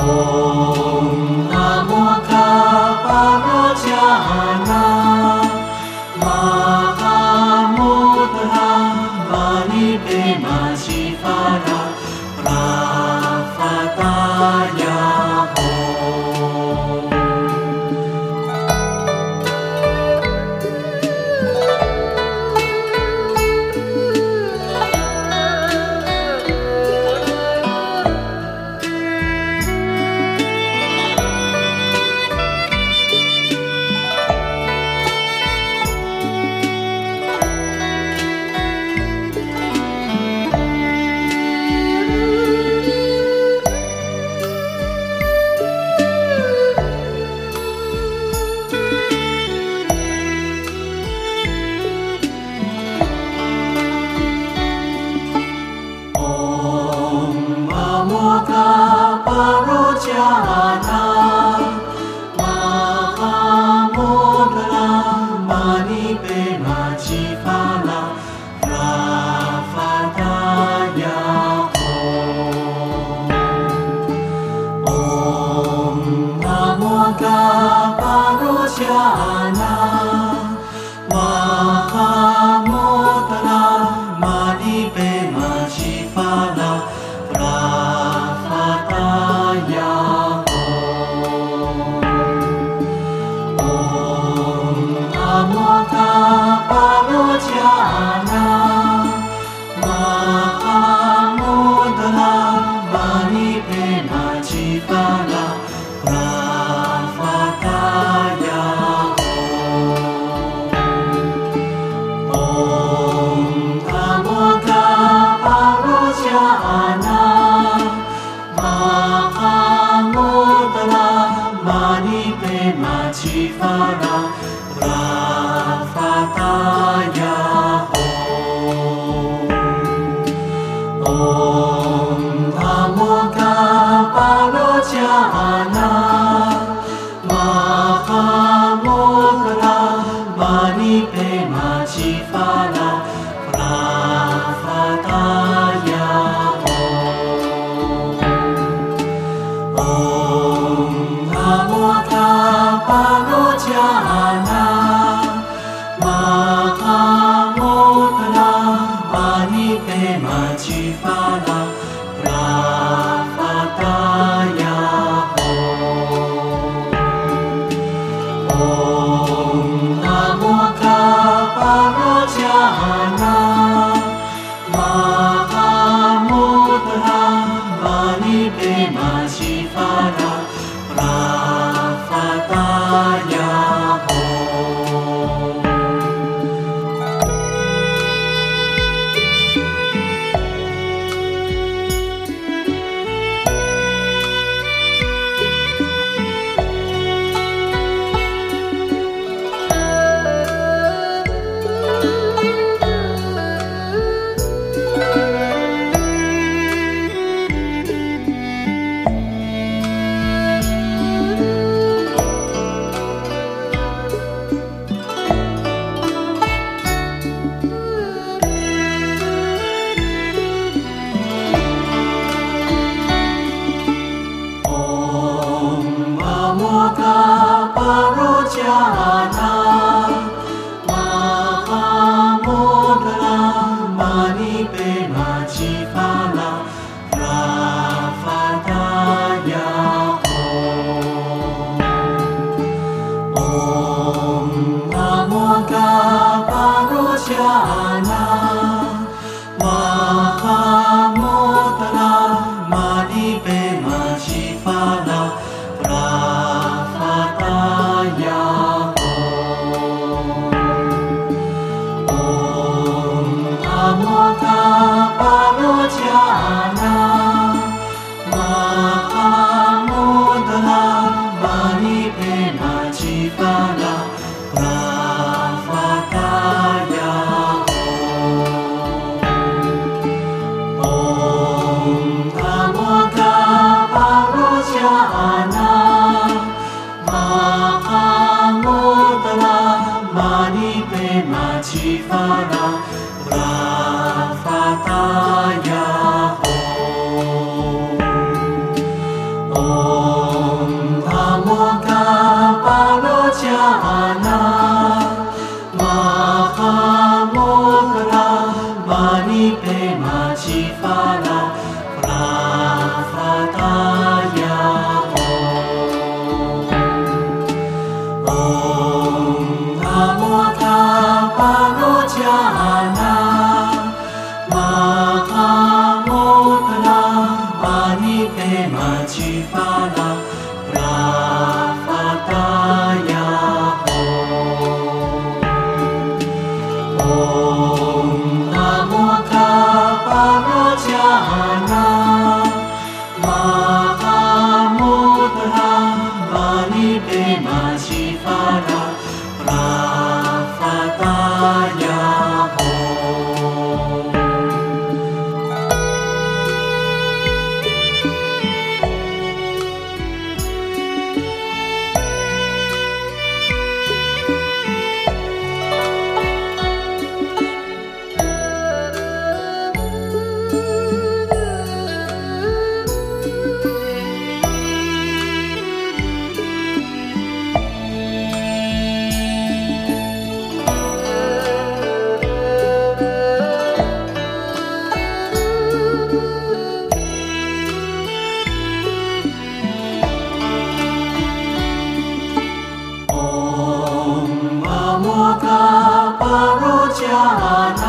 Om Jana. 呀啦玛齐发那，发发达呀吼，嗡达摩嘎巴罗伽那，玛哈摩嘎拉玛尼呗，玛齐发那。阿如多。